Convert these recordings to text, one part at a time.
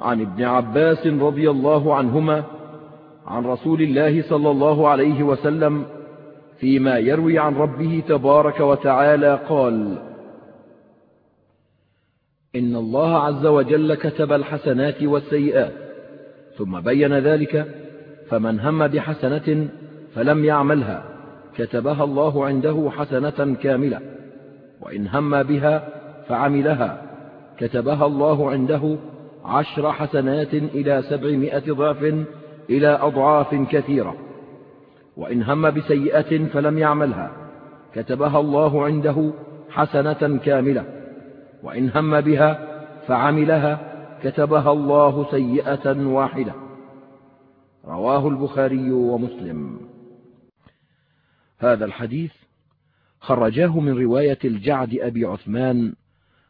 عن ابن عباس رضي الله عنهما عن رسول الله صلى الله عليه وسلم فيما يروي عن ربه تبارك وتعالى قال إن الله عز وجل كتب الحسنات والسيئات ثم بين ذلك فمن هم بحسنة فلم يعملها كتبها الله عنده حسنة كاملة وإن هم بها فعملها كتبها الله عنده عشر حسنات إلى سبعمائة ضعف إلى أضعاف كثيرة. وإن هم بسيئة فلم يعملها. كتبها الله عنده حسنة كاملة. وإن هم بها فعملها كتبها الله سيئة واحدة. رواه البخاري ومسلم. هذا الحديث خرجاه من رواية الجعد أبي عثمان.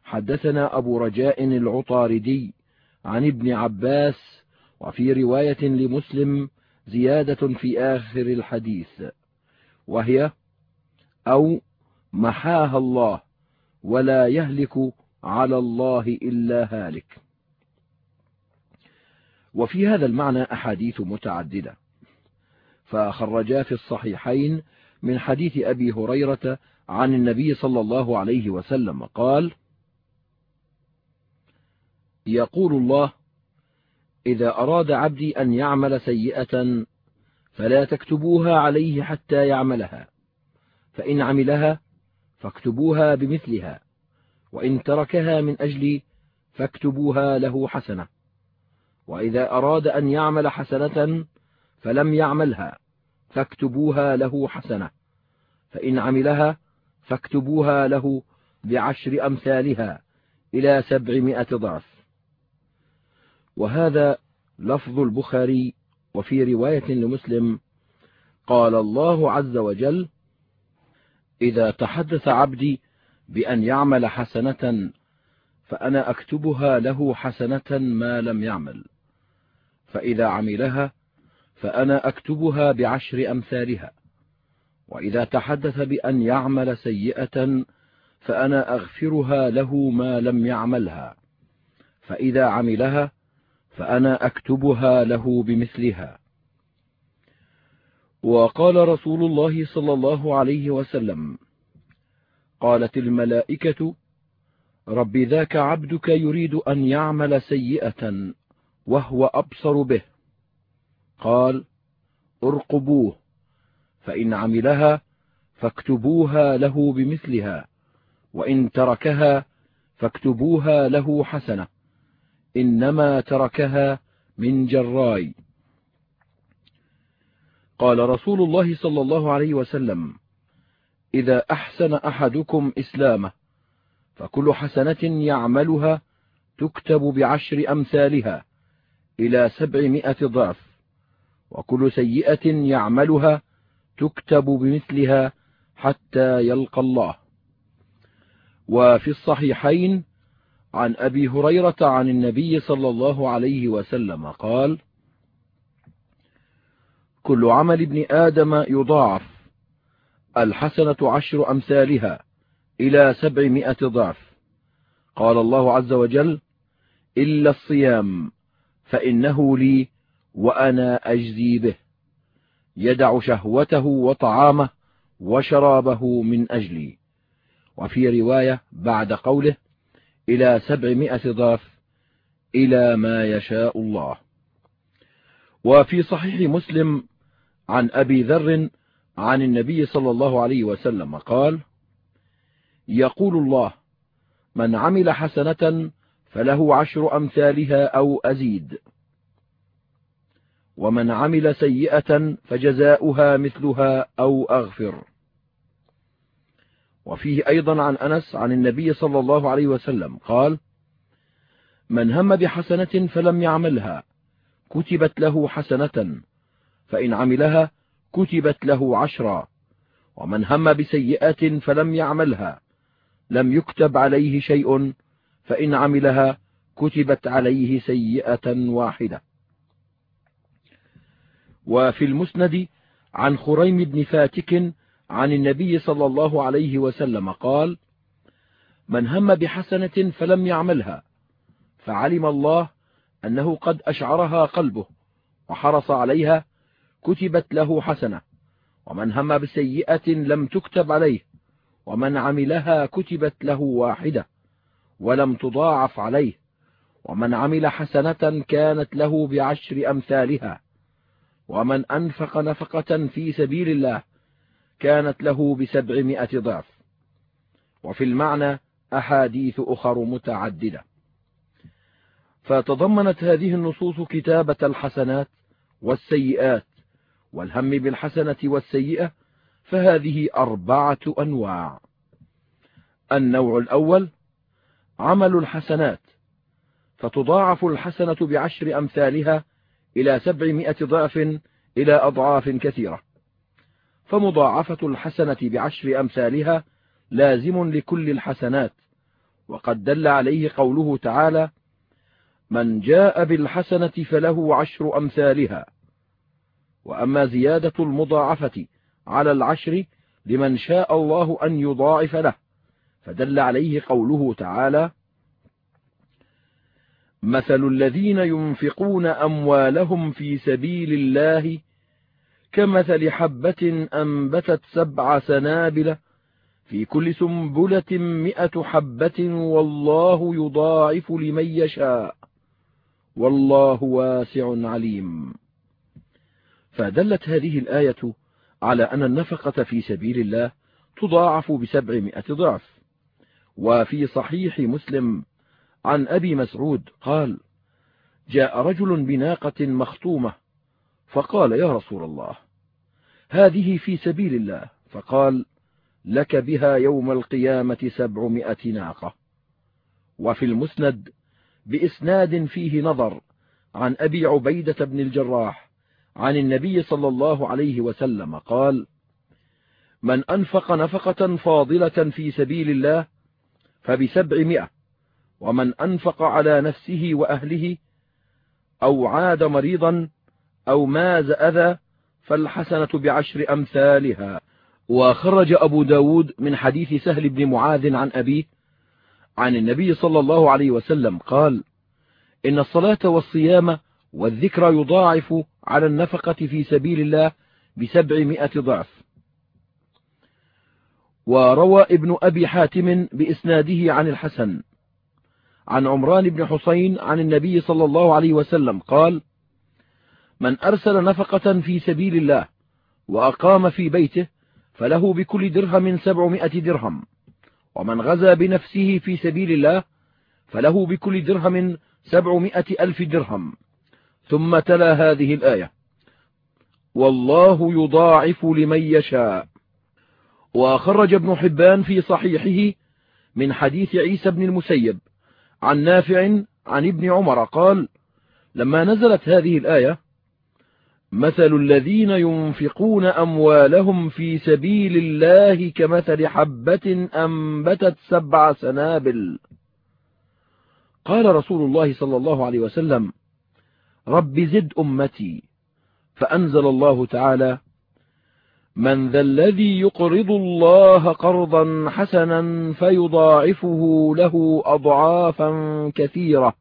حدثنا أبو رجاء العطاردي عن ابن عباس وفي رواية لمسلم زيادة في آخر الحديث وهي أو محاها الله ولا يهلك على الله إلا هالك. وفي هذا المعنى أحاديث متعددة. فخرجا في الصحيحين من حديث أبي هريرة عن النبي صلى الله عليه وسلم قال يقول الله إذا أراد عبدي أن يعمل سيئة فلا تكتبوها عليه حتى يعملها فإن عملها فاكتبوها بمثلها وإن تركها من أجلي فاكتبوها له حسنة وإذا أراد أن يعمل حسنة فلم يعملها فاكتبوها له حسنة فإن عملها فاكتبوها له بعشر أمثالها إلى سبعمائة ضعف. وهذا لفظ البخاري وفي رواية لمسلم قال الله عز وجل إذا تحدث عبدي بأن يعمل حسنة فأنا أكتبها له حسنة ما لم يعمل فإذا عملها فأنا أكتبها بعشر أمثالها وإذا تحدث بأن يعمل سيئة فأنا أغفرها له ما لم يعملها فإذا عملها فأنا أكتبها له بمثلها. وقال رسول الله صلى الله عليه وسلم قالت الملائكة رب ذاك عبدك يريد أن يعمل سيئة وهو أبصر به. قال ارقبوه فإن عملها فاكتبوها له بمثلها وإن تركها فاكتبوها له حسنة. إنما تركها من جراي. قال رسول الله صلى الله عليه وسلم إذا أحسن أحدكم إسلامه فكل حسنة يعملها تكتب بعشر أمثالها إلى سبعمائة ضعف وكل سيئة يعملها تكتب بمثلها حتى يلقى الله. وفي الصحيحين عن أبي هريرة عن النبي صلى الله عليه وسلم قال كل عمل ابن آدم يضاعف الحسنة عشر أمثالها إلى سبعمائة ضعف. قال الله عز وجل إلا الصيام فإنه لي وأنا أجزي به. يدع شهوته وطعامه وشرابه من أجلي. وفي رواية بعد قوله إلى سبعمائة ضعف إلى ما يشاء الله. وفي صحيح مسلم عن أبي ذر عن النبي صلى الله عليه وسلم قال يقول الله من عمل حسنة فله عشر أمثالها أو أزيد. ومن عمل سيئة فجزاؤها مثلها أو أغفر. وفيه أيضا عن أنس عن النبي صلى الله عليه وسلم قال من هم بحسنة فلم يعملها كتبت له حسنة فإن عملها كتبت له عشرا. ومن هم بسيئة فلم يعملها لم يكتب عليه شيء فإن عملها كتبت عليه سيئة واحدة. وفي المسند عن خريم بن فاتك عن النبي صلى الله عليه وسلم قال من هم بحسنة فلم يعملها فعلم الله أنه قد أشعرها قلبه وحرص عليها كتبت له حسنة ومن هم بسيئة لم تكتب عليه ومن عملها كتبت له واحدة ولم تضاعف عليه ومن عمل حسنة كانت له بعشر أمثالها ومن أنفق نفقة في سبيل الله كانت له بسبعمائة ضعف. وفي المعنى أحاديث أخر متعددة. فتضمنت هذه النصوص كتابة الحسنات والسيئات والهم بالحسنة والسيئة فهذه أربعة أنواع. النوع الأول عمل الحسنات فتضاعف الحسنة بعشر أمثالها إلى سبعمائة ضعف إلى أضعاف كثيرة. فمضاعفة الحسنة بعشر أمثالها لازم لكل الحسنات. وقد دل عليه قوله تعالى من جاء بالحسنة فله عشر أمثالها. وأما زيادة المضاعفة على العشر لمن شاء الله أن يضاعف له فدل عليه قوله تعالى مثل الذين ينفقون أموالهم في سبيل الله كمثل حبة أنبتت سبع سنابل في كل سنبلة م حبة والله يضاعف لمن يشاء والله واسع عليم. فدلت هذه الآية على أن النفقة في سبيل الله تضاعف بسبعمائة ضعف. وفي صحيح مسلم عن أبي مسعود قال جاء رجل بناقة مختومة فقال يا رسول الله هذه في سبيل الله. فقال لك بها يوم القيامة سبعمائة ناقة. وفي المسند بإسناد فيه نظر عن أبي عبيدة بن الجراح عن النبي صلى الله عليه وسلم قال من أنفق نفقة فاضلة في سبيل الله فبسبعمائة ومن أنفق على نفسه وأهله أو عاد مريضا أو ماز أذى فالحسنة بعشر أمثالها. وخرج أبو ب داود من حديث سهل بن معاذ عن أبيه عن النبي صلى الله عليه وسلم قال إن الصلاة والصيام والذكر يضاعف على النفقة في سبيل الله بسبعمائة ضعف. وروى ابن أبي حاتم بإسناده عن الحسن عن عمران بن حسين عن النبي صلى الله عليه وسلم قال من أرسل نفقة في سبيل الله وأقام في بيته فله بكل درهم سبعمائة درهم. ومن غزا بنفسه في سبيل الله فله بكل درهم سبعمائة ألف درهم. ثم تلا هذه الآية. والله يضاعف لمن يشاء. وخرج ابن حبان في صحيحه من حديث عيسى بن المسيب عن نافع عن ابن عمر قال لما نزلت هذه الآية مثل الذين ينفقون أموالهم في سبيل الله كمثل حبة أنبتت سبع سنابل. قال رسول الله صلى الله عليه وسلم رب زد أمتي. فأنزل الله تعالى من ذا الذي يقرض الله قرضا حسنا فيضاعفه له أضعافا كثيرة.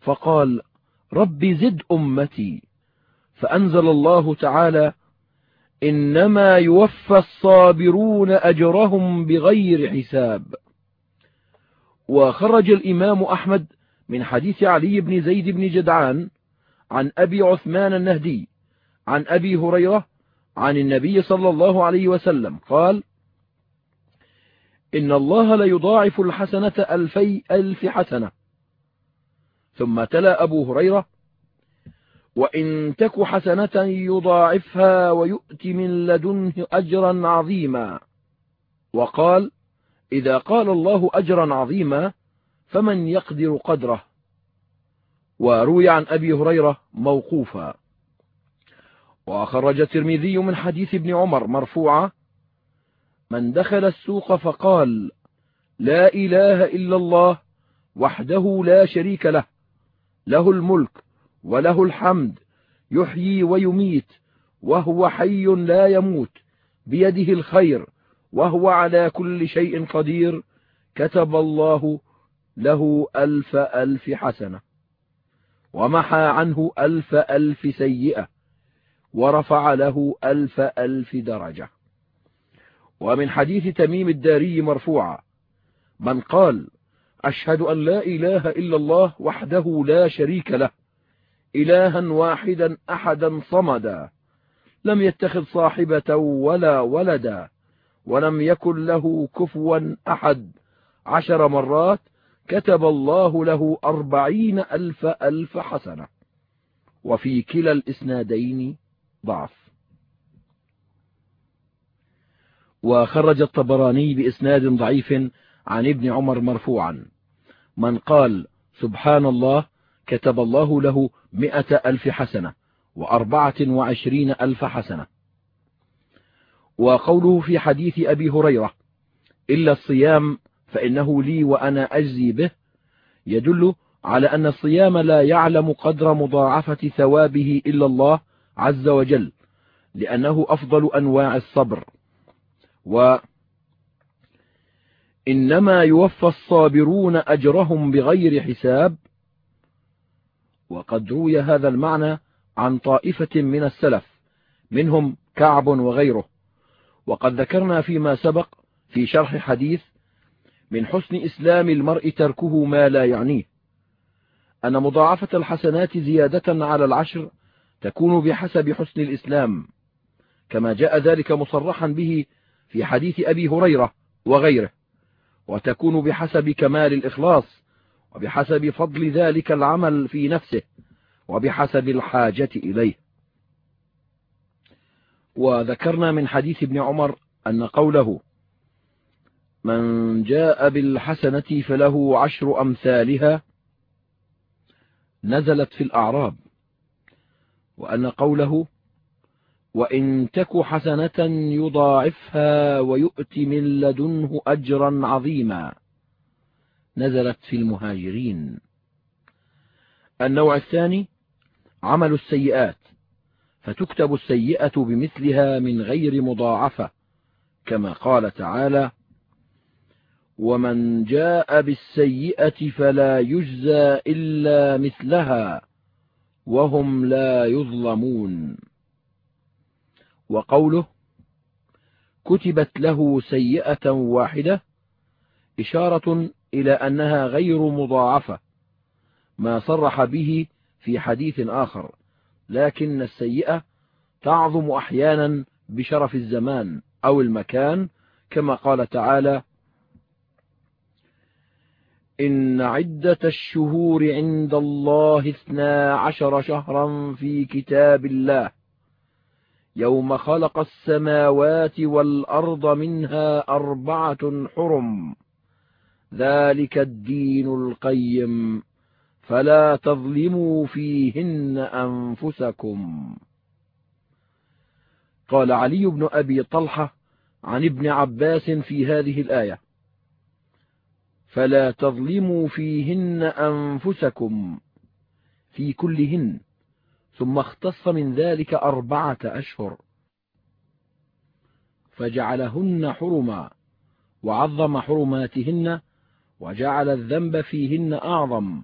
فقال رب زد أمتي. فأنزل الله تعالى إنما يوفى الصابرون أجرهم بغير حساب. وخرج الإمام أحمد من حديث علي بن زيد بن جدعان عن أبي عثمان النهدي عن أبي هريرة عن النبي صلى الله عليه وسلم قال إن الله ليضاعف الحسنة ألفي ألف حسنة. ثم تلا أبو هريرة وإن تك حسنة يضاعفها ويؤت من لدنه أجرا عظيما. وقال إذا قال الله أجرا عظيما فمن يقدر قدره؟ وروي عن أبي هريرة موقوفا. وخرج الترمذي من حديث ابن عمر مرفوعا من دخل السوق فقال لا إله إلا الله وحده لا شريك له له الملك وله الحمد يحيي ويميت وهو حي لا يموت بيده الخير وهو على كل شيء قدير كتب الله له ألف ألف حسنة ومحى عنه ألف ألف سيئة ورفع له ألف ألف درجة. ومن حديث تميم الداري مرفوعا من قال أشهد أن لا إله إلا الله وحده لا شريك له إلها واحدا أحدا صمدا لم يتخذ صاحبة ولا ولدا ولم يكن له كفوا أحد. عشر مرات كتب الله له أربعين ألف ألف حسنة. وفي كلا الإسنادين ضعف. وخرج الطبراني بإسناد ضعيف عن ابن عمر مرفوعا. من قال سبحان الله كتب الله له م ألف حسنة وأربعة وعشرين ألف حسنة. وقوله في حديث أبي هريرة إلا الصيام فإنه لي وأنا أجزي به يدل على أن الصيام لا يعلم قدر مضاعفة ثوابه إلا الله عز وجل لأنه أفضل أنواع الصبر. و إنما يوفى الصابرون أجرهم بغير حساب وقد روي هذا المعنى عن طائفة من السلف منهم كعب وغيره. وقد ذكرنا فيما سبق في شرح حديث من حسن إسلام المرء تركه ما لا يعنيه. أن مضاعفة الحسنات زيادة على العشر تكون بحسب حسن الإسلام كما جاء ذلك مصرحا به في حديث أبي هريرة وغيره وتكون بحسب كمال الإخلاص. وبحسب فضل ذلك العمل في نفسه وبحسب الحاجة إليه. وذكرنا من حديث ابن عمر أن قوله من جاء بالحسنة فله عشر أمثالها نزلت في الأعراب وأن قوله وإن تك حسنة يضاعفها ويؤت من لدنه أجرا عظيما. نزلت في المهاجرين. النوع الثاني عمل السيئات. فتكتب السيئة بمثلها من غير مضاعفة كما قال تعالى ومن جاء بالسيئة فلا يجزى إلا مثلها وهم لا يظلمون. وقوله كتبت له سيئة واحدة إشارة إلى أنها غير مضاعفة ما صرح به في حديث آخر لكن السيئة تعظم أحيانا بشرف الزمان أو المكان كما قال تعالى إن عدة الشهور عند الله اثنا عشر شهرا في كتاب الله يوم خلق السماوات والأرض منها أربعة حرم. ذلك الدين القيم فلا تظلموا فيهن أنفسكم. قال علي بن أبي طلحة عن ابن عباس في هذه الآية فلا تظلموا فيهن أنفسكم في كلهن ثم اختص من ذلك أربعة أشهر. فجعلهن حرما وعظم حرماتهن وجعل الذنب فيهن أعظم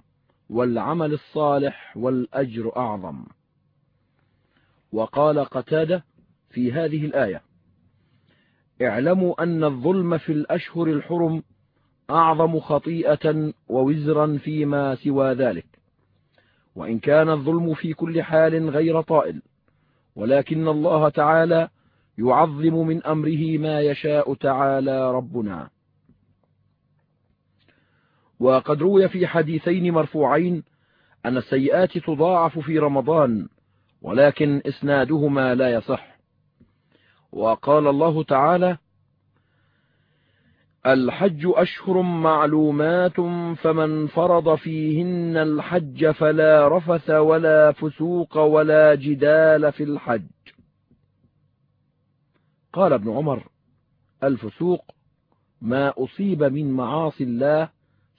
والعمل الصالح والأجر أعظم. وقال قتادة في هذه الآية اعلموا أن الظلم في الأشهر الحرم أعظم خطيئة ووزرا فيما سوى ذلك. وإن كان الظلم في كل حال غير طائل ولكن الله تعالى يعظم من أمره ما يشاء تعالى ربنا. وقد روي في حديثين مرفوعين أن السيئات تضاعف في رمضان ولكن إسنادهما لا يصح. وقال الله تعالى الحج أشهر معلومات فمن فرض فيهن الحج فلا رفث ولا فسوق ولا جدال في الحج. قال ابن عمر الفسوق ما أصيب من معاصي الله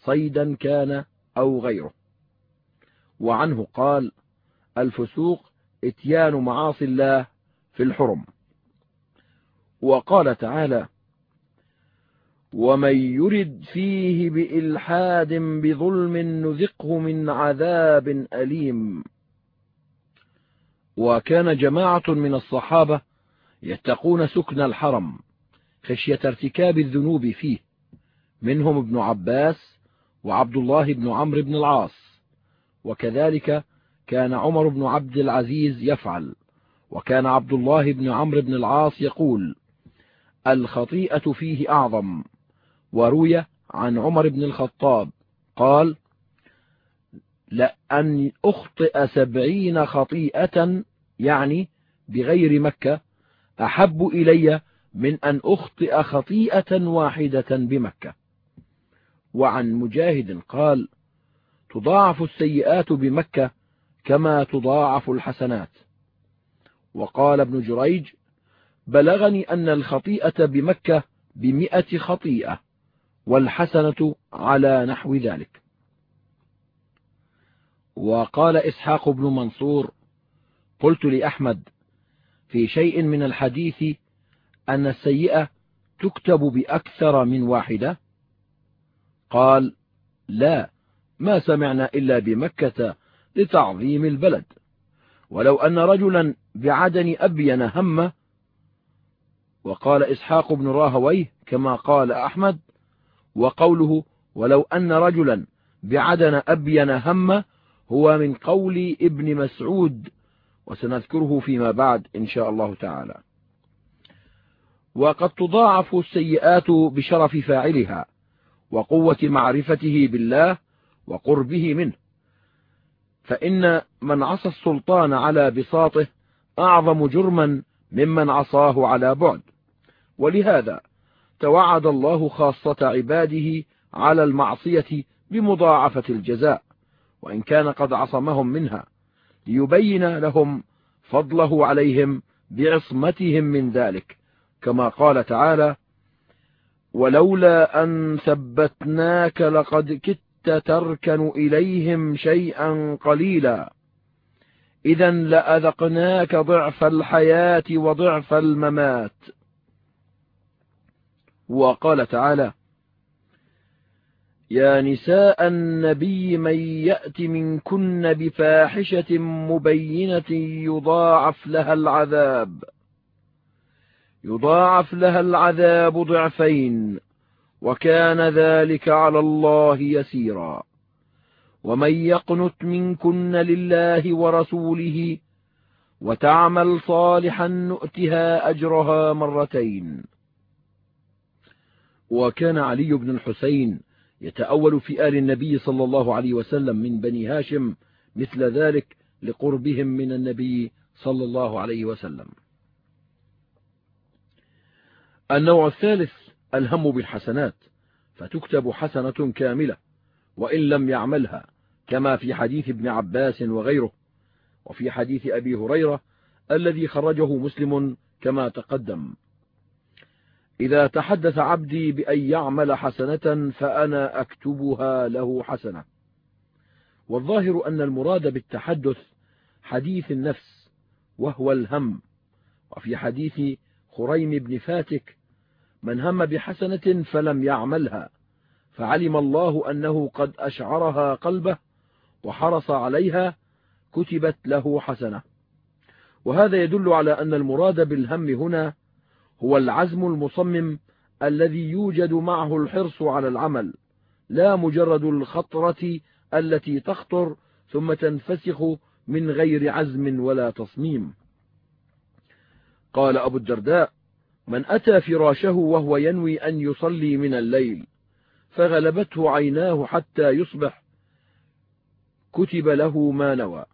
صيدا كان أو غيره. وعنه قال الفسوق إتيان معاصي الله في الحرم. وقال تعالى ومن يرد فيه بإلحاد بظلم نذقه من عذاب أليم. وكان جماعة من الصحابة يتقون سكن الحرم خشية ارتكاب الذنوب فيه منهم ابن عباس وعبد الله بن عمرو بن العاص. وكذلك كان عمر بن عبد العزيز يفعل. وكان عبد الله بن عمرو بن العاص يقول الخطيئة فيه أعظم. وروي عن عمر بن الخطاب قال لأن أخطئ سبعين خطيئة يعني بغير مكة أحب إلي من أن أخطئ خطيئة واحدة بمكة. وعن مجاهد قال تضاعف السيئات بمكة كما تضاعف الحسنات. وقال ابن جريج بلغني أن الخطيئة بمكة بمئة خطيئة والحسنة على نحو ذلك. وقال إسحاق بن منصور قلت لأحمد في شيء من الحديث أن السيئة تكتب بأكثر من واحدة؟ قال لا ما سمعنا إلا بمكة لتعظيم البلد. ولو أن رجلا بعدن أبين همه وقال إسحاق بن راهويه كما قال أحمد وقوله ولو أن رجلا بعدن أبين همه هو من قول ابن مسعود وسنذكره فيما بعد إن شاء الله تعالى. وقد تضاعف السيئات بشرف فاعلها. وقوة معرفته بالله وقربه منه. فإن من عصى السلطان على بساطه أعظم جرما ممن عصاه على بعد. ولهذا توعد الله خاصة عباده على المعصية بمضاعفة الجزاء وإن كان قد عصمهم منها ليبين لهم فضله عليهم بعصمتهم من ذلك كما قال تعالى ولولا أن ثبتناك لقد كدت تركن إليهم شيئا قليلا. إذا لأذقناك ضعف الحياة وضعف الممات. وقال تعالى يا نساء النبي من يأت منكن بفاحشة مبينة يضاعف لها العذاب. يضاعف لها العذاب ضعفين وكان ذلك على الله يسيرا. ومن يقنت منكن لله ورسوله وتعمل صالحا نؤتها أجرها مرتين. وكان علي بن الحسين يتأول في آل النبي صلى الله عليه وسلم من بني هاشم مثل ذلك لقربهم من النبي صلى الله عليه وسلم. النوع الثالث الهم بالحسنات فتكتب حسنة كاملة وإن لم يعملها كما في حديث ابن عباس وغيره وفي حديث أبي هريرة الذي خرجه مسلم كما تقدم. إذا تحدث عبدي بأن يعمل حسنة فأنا أكتبها له حسنة. والظاهر أن المراد بالتحدث حديث النفس وهو الهم وفي حديث خريم بن فاتك من هم بحسنة فلم يعملها فعلم الله أنه قد أشعرها قلبه وحرص عليها كتبت له حسنة. وهذا يدل على أن المراد بالهم هنا هو العزم المصمم الذي يوجد معه الحرص على العمل لا مجرد الخطرة التي تخطر ثم تنفسخ من غير عزم ولا تصميم. قال أبو الدرداء من أتى فراشه وهو ينوي أن يصلي من الليل فغلبته عيناه حتى يصبح كتب له ما نوى.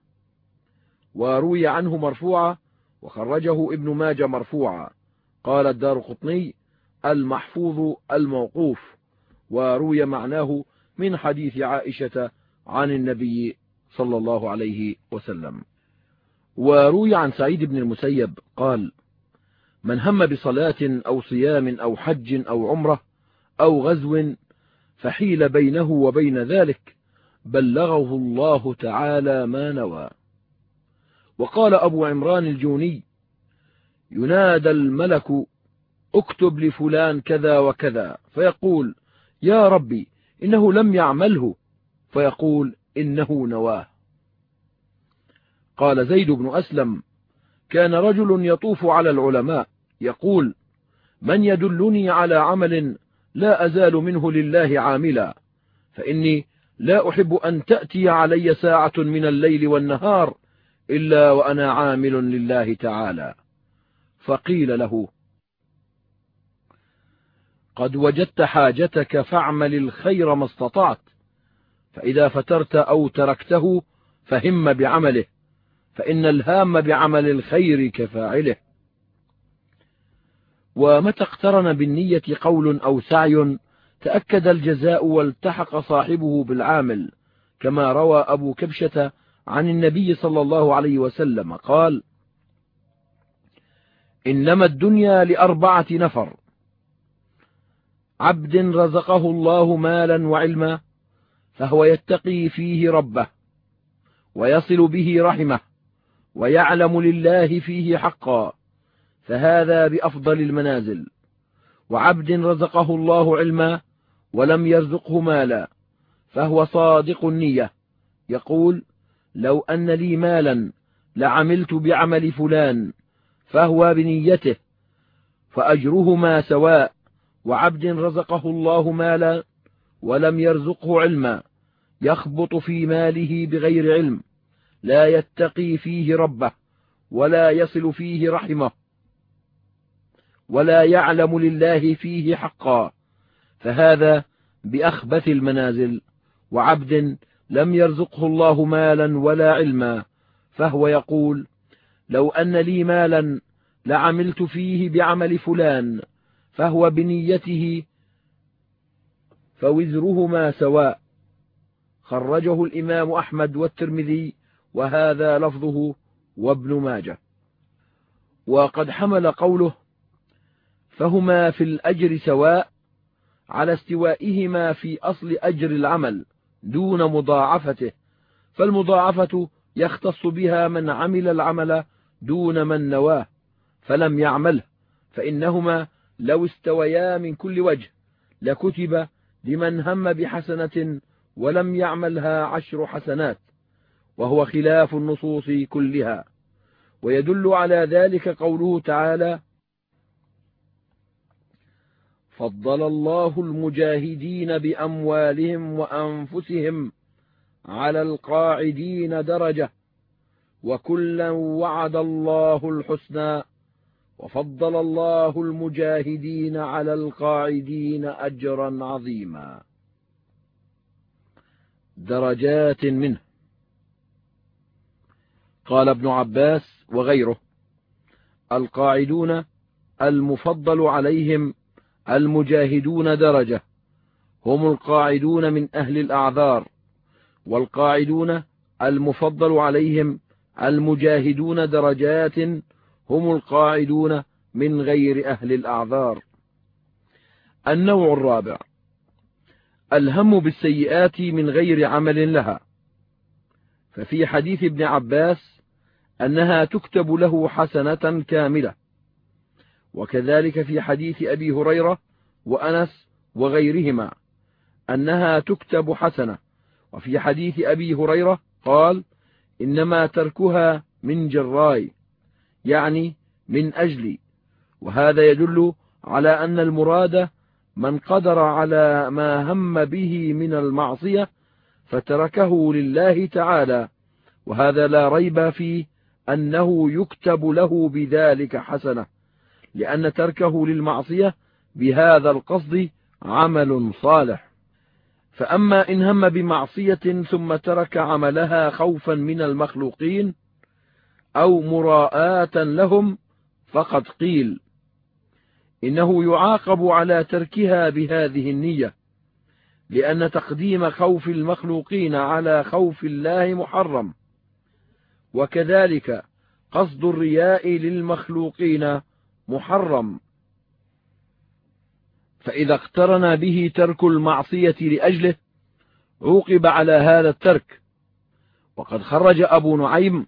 وروي عنه مرفوعا وخرجه ابن ماجه مرفوعا قال الدار قطني المحفوظ الموقوف. وروي معناه من حديث عائشة عن النبي صلى الله عليه وسلم. وروي عن سعيد بن المسيب قال من هم بصلاة أو صيام أو حج أو عمرة أو غزو فحيل بينه وبين ذلك بلغه الله تعالى ما نوى. وقال أبو عمران الجوني ينادى الملك اكتب لفلان كذا وكذا. فيقول يا ربي إنه لم يعمله. فيقول إنه نواه. قال زيد بن أسلم كان رجل يطوف على العلماء يقول من يدلني على عمل لا أزال منه لله عاملا فإني لا أحب أن تأتي علي ساعة من الليل والنهار إلا وأنا عامل لله تعالى. فقيل له قد وجدت حاجتك فاعمل الخير ما استطعت فإذا فترت أو تركته فهم بعمله فإن الهام بعمل الخير كفاعله. ومتى اقترن بالنية قول أو سعي تأكد الجزاء والتحق صاحبه بالعامل كما روى أبو كبشة عن النبي صلى الله عليه وسلم قال إنما الدنيا لأربعة نفر. عبد رزقه الله مالا وعلما فهو يتقي فيه ربه ويصل به رحمه ويعلم لله فيه حقا. فهذا بأفضل المنازل. وعبد رزقه الله علما ولم يرزقه مالا فهو صادق النية. يقول لو أن لي مالا لعملت بعمل فلان فهو بنيته فأجرهما سواء. وعبد رزقه الله مالا ولم يرزقه علما يخبط في ماله بغير علم لا يتقي فيه ربه ولا يصل فيه رحمه. ولا يعلم لله فيه حقا. فهذا بأخبث المنازل وعبد لم يرزقه الله مالا ولا علما. فهو يقول لو أن لي مالا لعملت فيه بعمل فلان فهو بنيته فوزرهما سواء. خرجه الإمام أحمد والترمذي وهذا لفظه وابن ماجه. وقد حمل قوله فهما في الأجر سواء على استوائهما في أصل أجر العمل دون مضاعفته فالمضاعفة يختص بها من عمل العمل دون من نواه فلم يعمله فإنهما لو استويا من كل وجه لكتب لمن هم بحسنة ولم يعملها عشر حسنات وهو خلاف النصوص كلها. ويدل على ذلك قوله تعالى فضل الله المجاهدين بأموالهم وأنفسهم على القاعدين درجة وكلا وعد الله الحسنى وفضل الله المجاهدين على القاعدين أجرا عظيما. درجات منه. قال ابن عباس وغيره القاعدون المفضل عليهم المجاهدون درجة هم القاعدون من أهل الأعذار والقاعدون المفضل عليهم المجاهدون درجات هم القاعدون من غير أهل الأعذار. النوع الرابع الهم بالسيئات من غير عمل لها. ففي حديث ابن عباس أنها تكتب له حسنة كاملة. وكذلك في حديث أبي هريرة وأنس وغيرهما أنها تكتب حسنة. وفي حديث أبي هريرة قال إنما تركها من جراي يعني من أجلي وهذا يدل على أن المراد من قدر على ما هم به من المعصية فتركه لله تعالى. وهذا لا ريب فيه أنه يكتب له بذلك حسنة. لأن تركه للمعصية بهذا القصد عمل صالح. فأما إن هم بمعصية ثم ترك عملها خوفا من المخلوقين أو مراءة لهم فقد قيل إنه يعاقب على تركها بهذه النية لأن تقديم خوف المخلوقين على خوف الله محرم. وكذلك قصد الرياء للمخلوقين محرم. فإذا اقترن به ترك المعصية لأجله عوقب على هذا الترك. وقد خرج أبو نعيم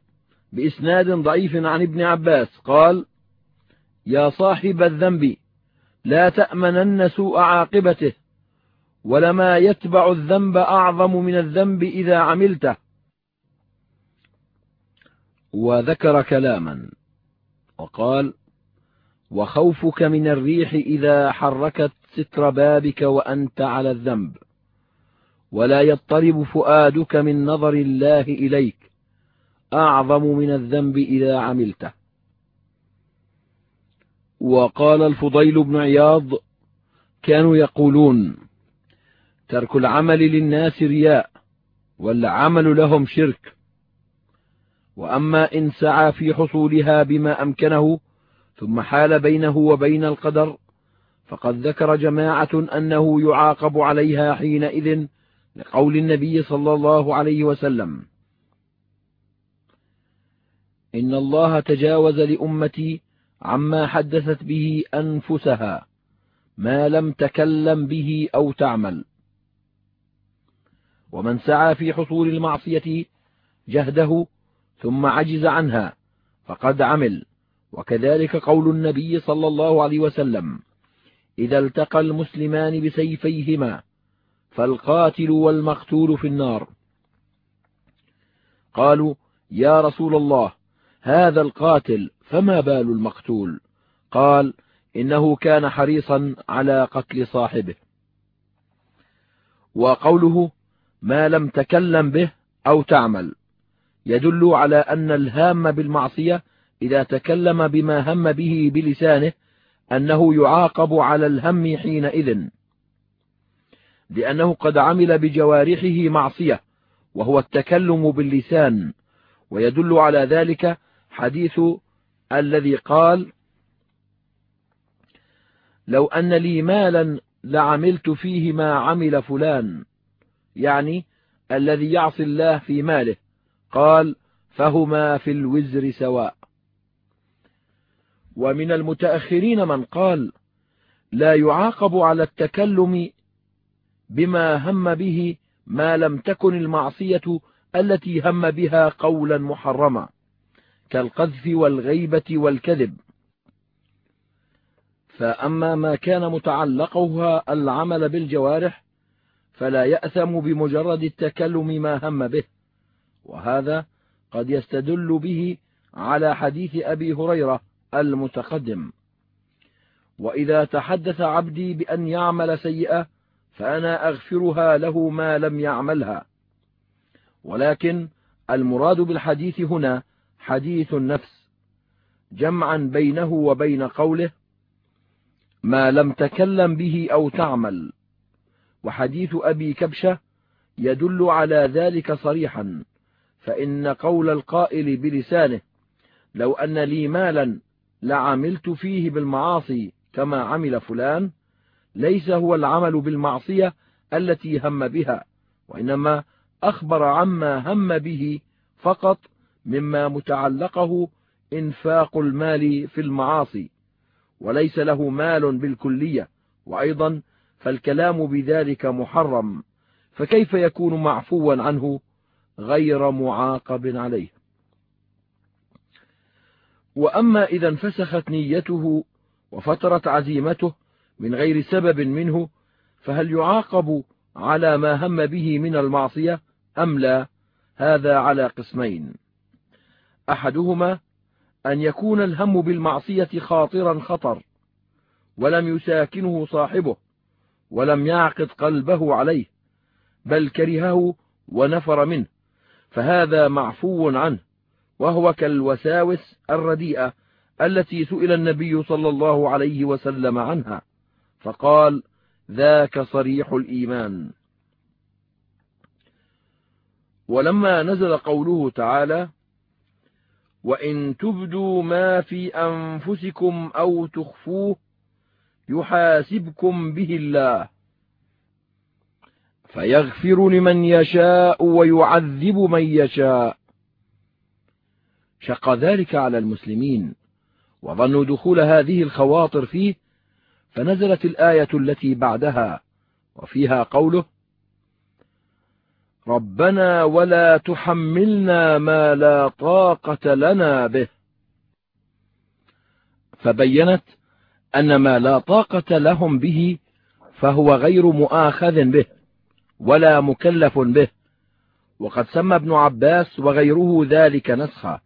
بإسناد ضعيف عن ابن عباس قال يا صاحب الذنب لا تأمنن سوء عاقبته ولما يتبع الذنب أعظم من الذنب إذا عملته. وذكر كلاما وقال وخوفك من الريح إذا حركت ستر بابك وأنت على الذنب. ولا يضطرب فؤادك من نظر الله إليك. أعظم من الذنب إذا عملته. وقال الفضيل بن عياض كانوا يقولون ترك العمل للناس رياء والعمل لهم شرك. وأما إن سعى في حصولها بما أمكنه ثم حال بينه وبين القدر فقد ذكر جماعة أنه يعاقب عليها حينئذ لقول النبي صلى الله عليه وسلم. إن الله تجاوز لأمتي عما حدثت به أنفسها ما لم تكلم به أو تعمل. ومن سعى في حصول المعصية جهده ثم عجز عنها فقد عمل. وكذلك قول النبي صلى الله عليه وسلم إذا التقى المسلمان بسيفيهما فالقاتل والمقتول في النار. قالوا يا رسول الله هذا القاتل فما بال المقتول؟ قال إنه كان حريصا على قتل صاحبه. وقوله ما لم تكلم به أو تعمل يدل على أن الهام بالمعصية إذا تكلم بما هم به بلسانه أنه يعاقب على الهم حينئذ. لأنه قد عمل بجوارحه معصية وهو التكلم باللسان ويدل على ذلك حديث الذي قال لو أن لي مالا لعملت فيه ما عمل فلان يعني الذي يعصي الله في ماله قال فهما في الوزر سواء. ومن المتأخرين من قال لا يعاقب على التكلم بما هم به ما لم تكن المعصية التي هم بها قولا محرما كالقذف والغيبة والكذب. فأما ما كان متعلقها العمل بالجوارح فلا يأثم بمجرد التكلم ما هم به وهذا قد يستدل به على حديث أبي هريرة المتقدم. وإذا تحدث عبدي بأن يعمل سيئة فأنا أغفرها له ما لم يعملها. ولكن المراد بالحديث هنا حديث النفس جمعا بينه وبين قوله ما لم تكلم به أو تعمل وحديث أبي كبشة يدل على ذلك صريحا فإن قول القائل بلسانه لو أن لي مالا لعملت فيه بالمعاصي كما عمل فلان ليس هو العمل بالمعصية التي هم بها وإنما أخبر عما هم به فقط مما متعلقه إنفاق المال في المعاصي وليس له مال بالكلية وأيضا فالكلام بذلك محرم فكيف يكون معفوا عنه غير معاقب عليه؟ وأما إذا انفسخت نيته وفترت عزيمته من غير سبب منه فهل يعاقب على ما هم به من المعصية أم لا؟ هذا على قسمين. أحدهما أن يكون الهم بالمعصية خاطرا خطر ولم يساكنه صاحبه ولم يعقد قلبه عليه بل كرهه ونفر منه فهذا معفو عنه. وهو كالوساوس الرديئة التي سئل النبي صلى الله عليه وسلم عنها فقال ذاك صريح الإيمان. ولما نزل قوله تعالى وإن تبدوا ما في أنفسكم أو تخفوه يحاسبكم به الله فيغفر لمن يشاء ويعذب من يشاء. شق ذلك على المسلمين وظنوا دخول هذه الخواطر فيه فنزلت الآية التي بعدها وفيها قوله ربنا ولا تحملنا ما لا طاقة لنا به. فبينت أن ما لا طاقة لهم به فهو غير مؤاخذ به ولا مكلف به. وقد سمى ابن عباس وغيره ذلك نسخا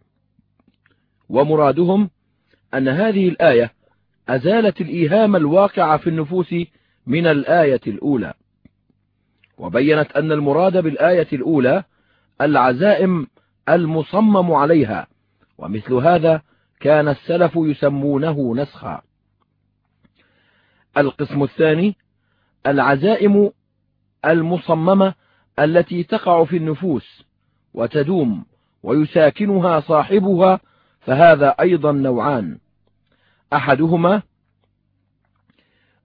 ومرادهم أن هذه الآية أزالت الإيهام الواقع في النفوس من الآية الأولى. وبينت أن المراد بالآية الأولى العزائم المصمم عليها ومثل هذا كان السلف يسمونه نسخا. القسم الثاني العزائم المصممة التي تقع في النفوس وتدوم ويساكنها صاحبها فهذا أيضا نوعان. أحدهما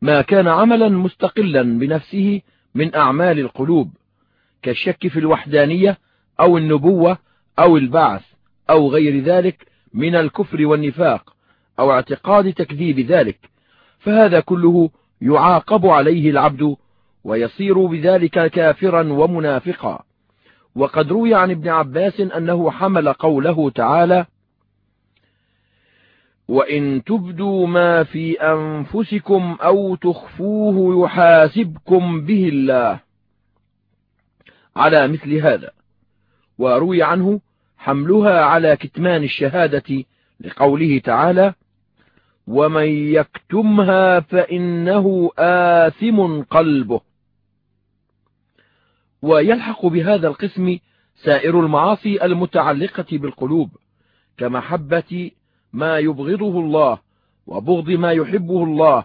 ما كان عملا مستقلا بنفسه من أعمال القلوب كالشك في الوحدانية أو النبوة أو البعث أو غير ذلك من الكفر والنفاق أو اعتقاد تكذيب ذلك. فهذا كله يعاقب عليه العبد ويصير بذلك كافرا ومنافقا. وقد روي عن ابن عباس أنه حمل قوله تعالى وإن تبدوا ما في أنفسكم أو تخفوه يحاسبكم به الله على مثل هذا. وروي عنه حملها على كتمان الشهادة لقوله تعالى. ومن يكتمها فإنه آثم قلبه. ويلحق بهذا القسم سائر المعاصي المتعلقة بالقلوب كمحبة ما يبغضه الله وبغض ما يحبه الله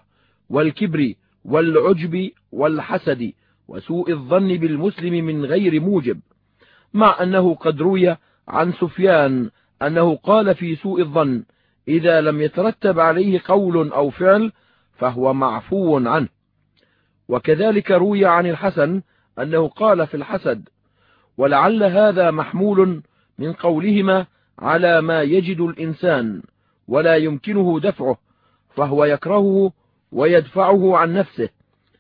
والكبر والعجب والحسد وسوء الظن بالمسلم من غير موجب. مع أنه قد روي عن سفيان أنه قال في سوء الظن إذا لم يترتب عليه قول أو فعل فهو معفو عنه. وكذلك روي عن الحسن أنه قال في الحسد ولعل هذا محمول من قولهما على ما يجد الإنسان. ولا يمكنه دفعه فهو يكرهه ويدفعه عن نفسه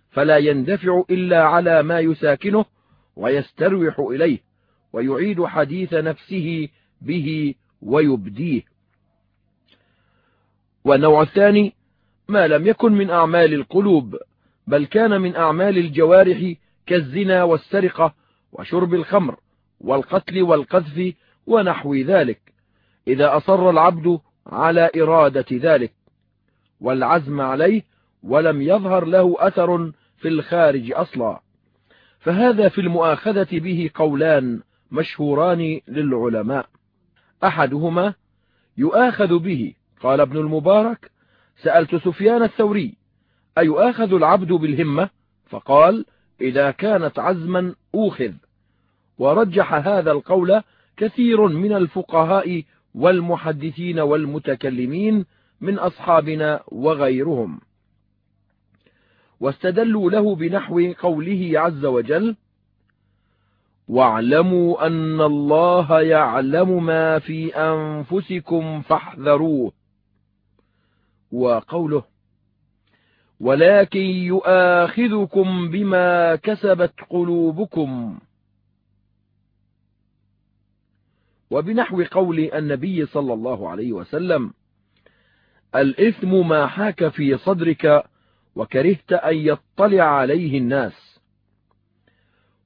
فلا يندفع إلا على ما يساكنه ويستروح إليه ويعيد حديث نفسه به ويبديه. والنوع الثاني ما لم يكن من أعمال القلوب بل كان من أعمال الجوارح كالزنا والسرقة وشرب الخمر والقتل والقذف ونحو ذلك. إذا أصر العبد على إرادة ذلك والعزم عليه ولم يظهر له أثر في الخارج أصلا. فهذا في المؤاخذة به قولان مشهوران للعلماء. أحدهما يؤاخذ به قال ابن المبارك سألت سفيان الثوري أيؤاخذ العبد بالهمة؟ فقال إذا كانت عزما أوخذ. ورجح هذا القول كثير من الفقهاء والمحدثين والمتكلمين من أصحابنا وغيرهم. واستدلوا له بنحو قوله عز وجل واعلموا أن الله يعلم ما في أنفسكم فاحذروه. وقوله ولكن يؤاخذكم بما كسبت قلوبكم. وبنحو قول النبي صلى الله عليه وسلم الإثم ما حاك في صدرك وكرهت أن يطلع عليه الناس.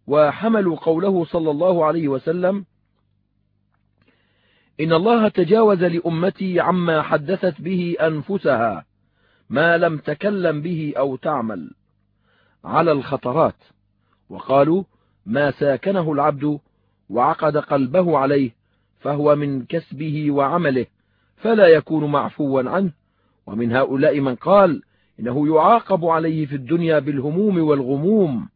وحملوا قوله صلى الله عليه وسلم إن الله تجاوز لأمتي عما حدثت به أنفسها ما لم تكلم به أو تعمل على الخطرات. وقالوا ما ساكنه العبد وعقد قلبه عليه فهو من كسبه وعمله فلا يكون معفوا عنه. ومن هؤلاء من قال إنه يعاقب عليه في الدنيا بالهموم والغموم.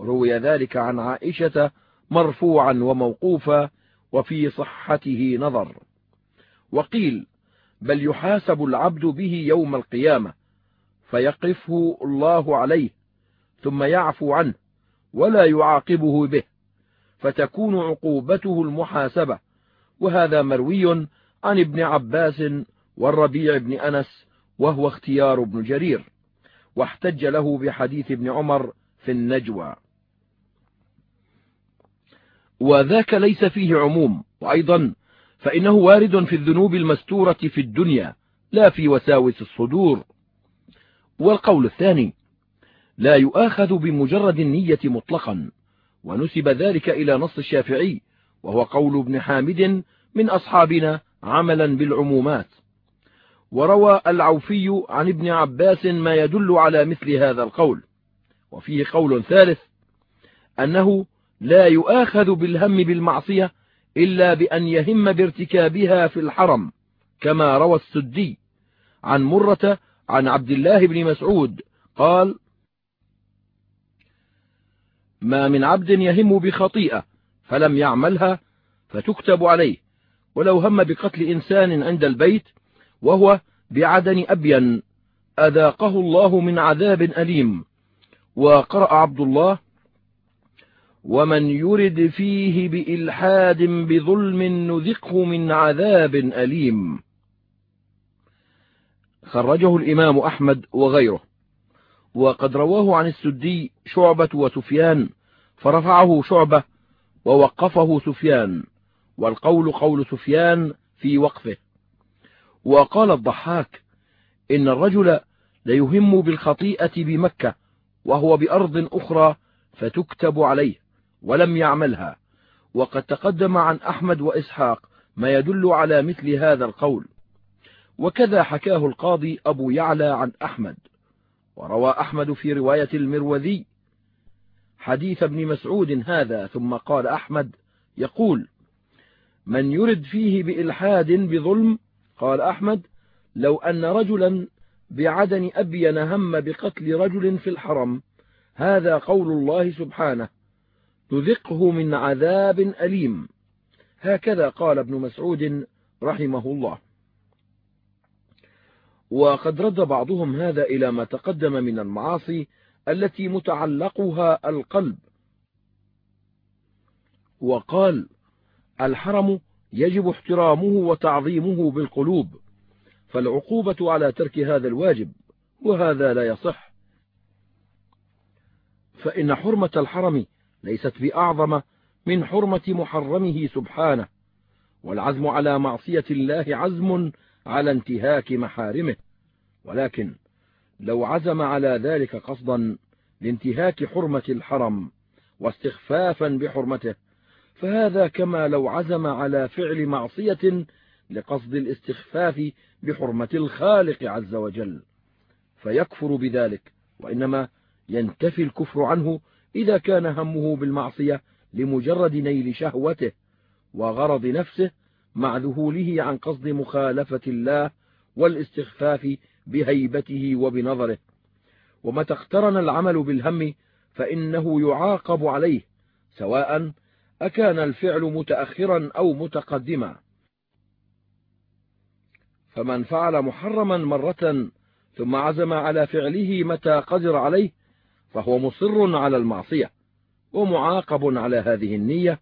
روي ذلك عن عائشة مرفوعا وموقوفا وفي صحته نظر. وقيل بل يحاسب العبد به يوم القيامة فيقفه الله عليه ثم يعفو عنه ولا يعاقبه به فتكون عقوبته المحاسبة. وهذا مروي عن ابن عباس والربيع بن أنس وهو اختيار ابن جرير واحتج له بحديث ابن عمر في النجوى. وذاك ليس فيه عموم وأيضا فإنه وارد في الذنوب المستورة في الدنيا لا في وساوس الصدور. والقول الثاني لا يؤاخذ بمجرد النية مطلقا ونسب ذلك إلى نص الشافعي وهو قول ابن حامد من أصحابنا عملا بالعمومات. وروى العوفي عن ابن عباس ما يدل على مثل هذا القول. وفيه قول ثالث أنه لا يؤاخذ بالهم بالمعصية إلا بأن يهم بارتكابها في الحرم كما روى السدي عن مرة عن عبد الله بن مسعود قال ما من عبد يهم بخطيئة فلم يعملها فتكتب عليه. ولو هم بقتل إنسان عند البيت وهو بعدن أبين أذاقه الله من عذاب أليم. وقرأ عبد الله ومن يرد فيه بإلحاد بظلم نذقه من عذاب أليم. خرجه الإمام أحمد وغيره. وقد رواه عن السدي شعبة وسفيان فرفعه شعبة ووقفه سفيان والقول قول سفيان في وقفه. وقال الضحاك إن الرجل ليهم بالخطيئة بمكة وهو بأرض أخرى فتكتب عليه ولم يعملها. وقد تقدم عن أحمد وإسحاق ما يدل على مثل هذا القول. وكذا حكاه القاضي أبو يعلى عن أحمد. وروى أحمد في رواية المروذي حديث ابن مسعود هذا ثم قال أحمد يقول من يرد فيه بإلحاد بظلم قال أحمد لو أن رجلا بعدن أبين هم بقتل رجل في الحرم هذا قول الله سبحانه تذقه من عذاب أليم. هكذا قال ابن مسعود رحمه الله. وقد رد بعضهم هذا إلى ما تقدم من المعاصي التي متعلقها القلب. وقال الحرم يجب احترامه وتعظيمه بالقلوب فالعقوبة على ترك هذا الواجب وهذا لا يصح. فإن حرمة الحرم ليست بأعظم من حرمة محرمه سبحانه والعزم على معصية الله عزم على انتهاك محارمه. ولكن لو عزم على ذلك قصدا لانتهاك حرمة الحرم واستخفافا بحرمته فهذا كما لو عزم على فعل معصية لقصد الاستخفاف بحرمة الخالق عز وجل. فيكفر بذلك وإنما ينتفي الكفر عنه إذا كان همه بالمعصية لمجرد نيل شهوته وغرض نفسه مع ذهوله عن قصد مخالفة الله والاستخفاف بهيبته وبنظره. ومتى اقترن العمل بالهم فإنه يعاقب عليه سواء أكان الفعل متأخرا أو متقدما. فمن فعل محرما مرة ثم عزم على فعله متى قدر عليه فهو مصر على المعصية ومعاقب على هذه النية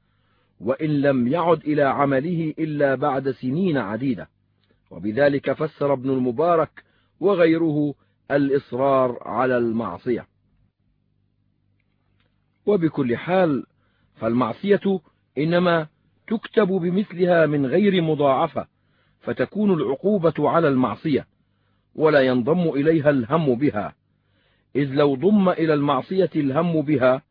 وإن لم يعد إلى عمله إلا بعد سنين عديدة. وبذلك فسر ابن المبارك وغيره الإصرار على المعصية. وبكل حال فالمعصية إنما تكتب بمثلها من غير مضاعفة فتكون العقوبة على المعصية ولا ينضم إليها الهم بها. إذ لو ضم إلى المعصية الهم بها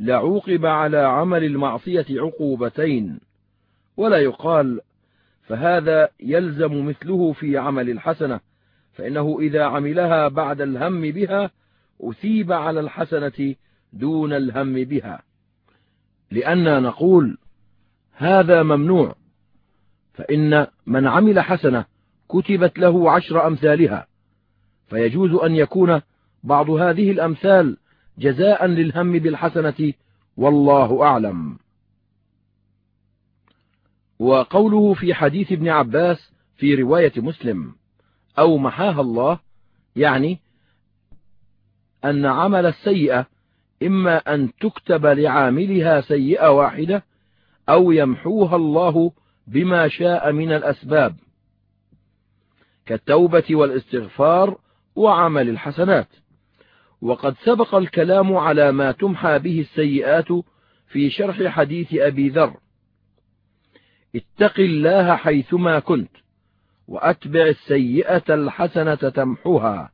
لعوقب على عمل المعصية عقوبتين. ولا يقال فهذا يلزم مثله في عمل الحسنة فإنه إذا عملها بعد الهم بها أثيب على الحسنة دون الهم بها. لأن نقول هذا ممنوع فإن من عمل حسنة كتبت له عشر أمثالها فيجوز أن يكون بعض هذه الأمثال جزاء للهم بالحسنة والله أعلم. وقوله في حديث ابن عباس في رواية مسلم أو محاها الله يعني أن عمل السيئة إما أن تكتب لعاملها سيئة واحدة أو يمحوها الله بما شاء من الأسباب كالتوبة والاستغفار وعمل الحسنات. وقد سبق الكلام على ما تمحى به السيئات في شرح حديث أبي ذر. اتق الله حيثما كنت. وأتبع السيئة الحسنة تمحها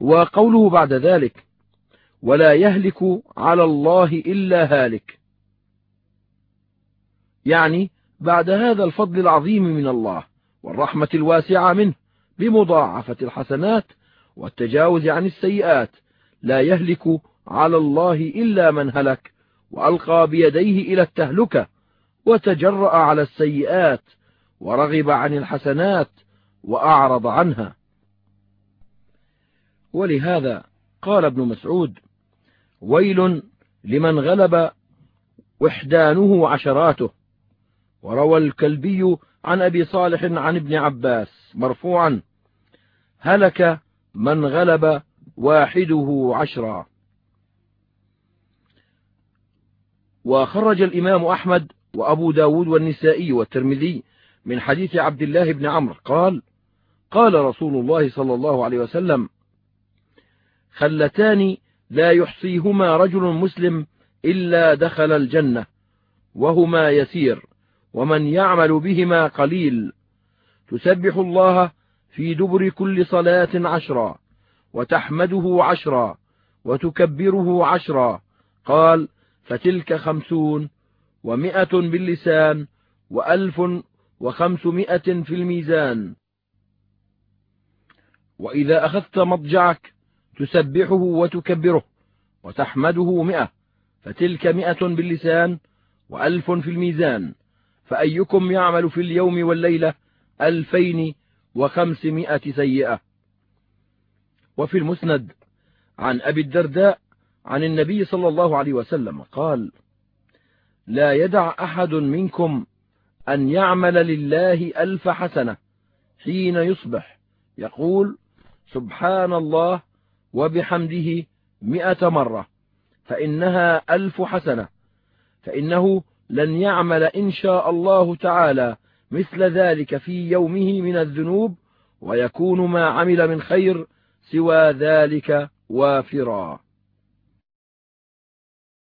وقوله بعد ذلك ولا يهلك على الله إلا هالك. يعني بعد هذا الفضل العظيم من الله والرحمة الواسعة منه بمضاعفة الحسنات والتجاوز عن السيئات لا يهلك على الله إلا من هلك وألقى بيديه إلى التهلكة وتجرأ على السيئات ورغب عن الحسنات وأعرض عنها. ولهذا قال ابن مسعود ويل لمن غلب وحدانه عشراته. وروى الكلبي عن أبي صالح عن ابن عباس مرفوعا هلك من غلب واحدة عشرا. وخرج الإمام أحمد وأبو داود والنسائي والترمذي من حديث عبد الله بن عمرو قال قال رسول الله صلى الله عليه وسلم خلتان لا يحصيهما رجل مسلم إلا دخل الجنة وهما يسير ومن يعمل بهما قليل. تسبح الله في دبر كل صلاة عشرا وتحمده عشرا وتكبره عشرا. قال فتلك خمسون ومائة باللسان وألف وخمسمائة في الميزان. وإذا أخذت مضجعك تسبحه وتكبره وتحمده مئة فتلك مئة باللسان وألف في الميزان. فأيكم يعمل في اليوم والليلة ألفين وخمسمائة سيئة. وفي المسند عن أبي الدرداء عن النبي صلى الله عليه وسلم قال لا يدع أحد منكم أن يعمل لله ألف حسنة حين يصبح. يقول سبحان الله وبحمده مئة مرة فإنها ألف حسنة. فإنه لن يعمل إن شاء الله تعالى مثل ذلك في يومه من الذنوب ويكون ما عمل من خير سوى ذلك وافرا.